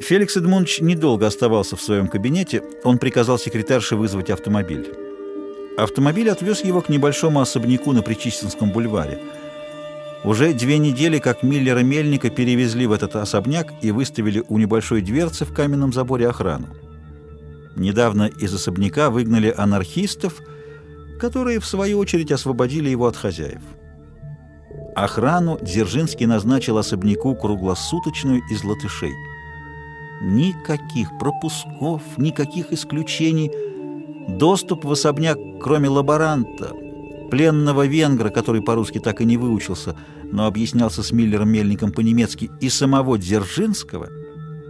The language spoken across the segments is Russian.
Феликс Эдмундович недолго оставался в своем кабинете. Он приказал секретарше вызвать автомобиль. Автомобиль отвез его к небольшому особняку на Причистинском бульваре. Уже две недели, как Миллера Мельника перевезли в этот особняк и выставили у небольшой дверцы в каменном заборе охрану. Недавно из особняка выгнали анархистов, которые, в свою очередь, освободили его от хозяев. Охрану Дзержинский назначил особняку круглосуточную из латышей. Никаких пропусков, никаких исключений. Доступ в особняк, кроме лаборанта, пленного венгра, который по-русски так и не выучился, но объяснялся с Миллером Мельником по-немецки, и самого Дзержинского,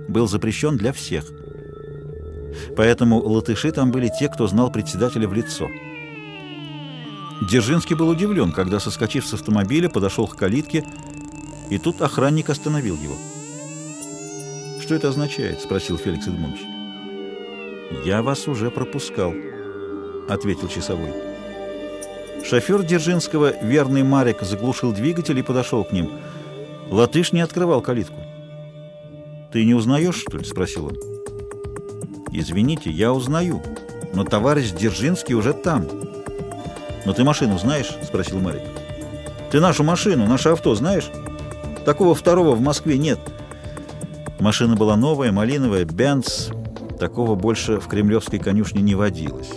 был запрещен для всех. Поэтому латыши там были те, кто знал председателя в лицо. Дзержинский был удивлен, когда, соскочив с автомобиля, подошел к калитке, и тут охранник остановил его. «Что это означает?» — спросил Феликс Эдмундович. «Я вас уже пропускал», — ответил часовой. Шофер Дзержинского, верный Марик, заглушил двигатель и подошел к ним. Латыш не открывал калитку. «Ты не узнаешь, что ли?» — спросил он. «Извините, я узнаю, но товарищ Дзержинский уже там». «Но ты машину знаешь?» — спросил Марик. «Ты нашу машину, наше авто знаешь? Такого второго в Москве нет». Машина была новая, малиновая, Бенц. Такого больше в кремлевской конюшне не водилось.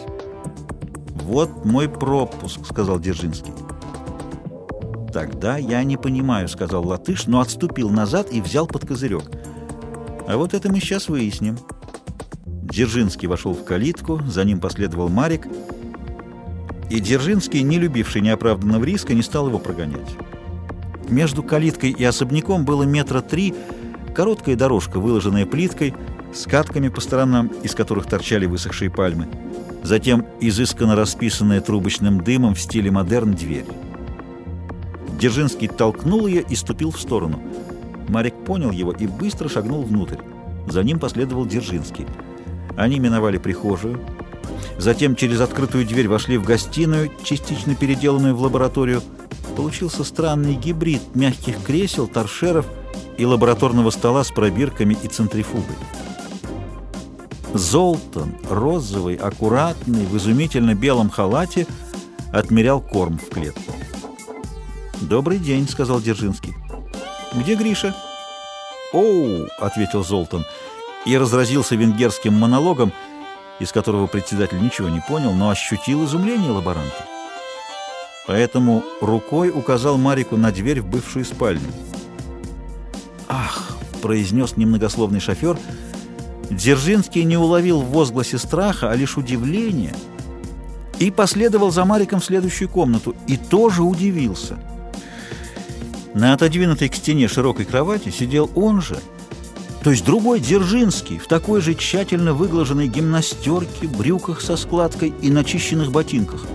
«Вот мой пропуск», — сказал Дзержинский. «Тогда я не понимаю», — сказал Латыш, но отступил назад и взял под козырек. «А вот это мы сейчас выясним». Дзержинский вошел в калитку, за ним последовал Марик, и Дзержинский, не любивший неоправданного риска, не стал его прогонять. Между калиткой и особняком было метра три — Короткая дорожка, выложенная плиткой, с катками по сторонам, из которых торчали высохшие пальмы. Затем изысканно расписанная трубочным дымом в стиле модерн дверь. Дзержинский толкнул ее и ступил в сторону. Марик понял его и быстро шагнул внутрь. За ним последовал Дзержинский. Они миновали прихожую. Затем через открытую дверь вошли в гостиную, частично переделанную в лабораторию. Получился странный гибрид мягких кресел, торшеров – и лабораторного стола с пробирками и центрифугой. Золтан, розовый, аккуратный, в изумительно белом халате, отмерял корм в клетку. «Добрый день», — сказал Дзержинский. «Где Гриша?» «Оу», — ответил Золтан, и разразился венгерским монологом, из которого председатель ничего не понял, но ощутил изумление лаборанта. Поэтому рукой указал Марику на дверь в бывшую спальню. Произнес немногословный шофер. Дзержинский не уловил в возгласе страха, а лишь удивления, и последовал за Мариком в следующую комнату, и тоже удивился. На отодвинутой к стене широкой кровати сидел он же, то есть другой Дзержинский, в такой же тщательно выглаженной гимнастерке, брюках со складкой и начищенных ботинках.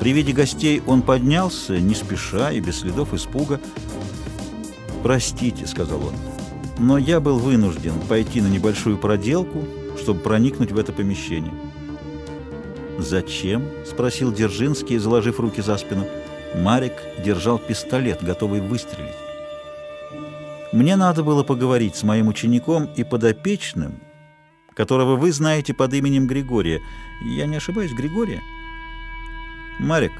При виде гостей он поднялся, не спеша и без следов испуга, «Простите», — сказал он, — «но я был вынужден пойти на небольшую проделку, чтобы проникнуть в это помещение». «Зачем?» — спросил Дзержинский, заложив руки за спину. Марик держал пистолет, готовый выстрелить. «Мне надо было поговорить с моим учеником и подопечным, которого вы знаете под именем Григория. Я не ошибаюсь, Григория?» «Марик,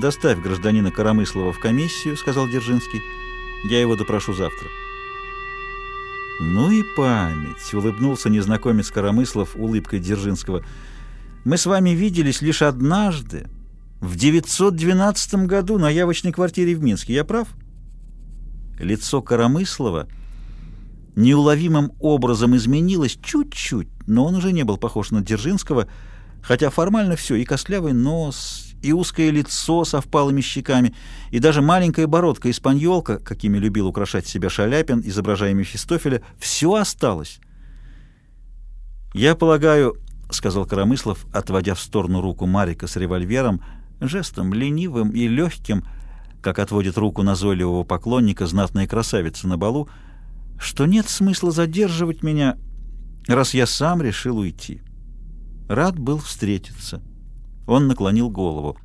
доставь гражданина Коромыслова в комиссию», — сказал Дзержинский. Я его допрошу завтра. «Ну и память!» — улыбнулся незнакомец Коромыслов улыбкой Дзержинского. «Мы с вами виделись лишь однажды, в 912 году на явочной квартире в Минске. Я прав?» Лицо Коромыслова неуловимым образом изменилось чуть-чуть, но он уже не был похож на Дзержинского, хотя формально все, и костлявый нос, и узкое лицо со впалыми щеками, и даже маленькая бородка-испаньолка, какими любил украшать себя Шаляпин, изображая Мефистофеля, все осталось. «Я полагаю, — сказал Коромыслов, отводя в сторону руку Марика с револьвером, жестом ленивым и легким, как отводит руку назойливого поклонника знатная красавица на балу, что нет смысла задерживать меня, раз я сам решил уйти. Рад был встретиться». Он наклонил голову.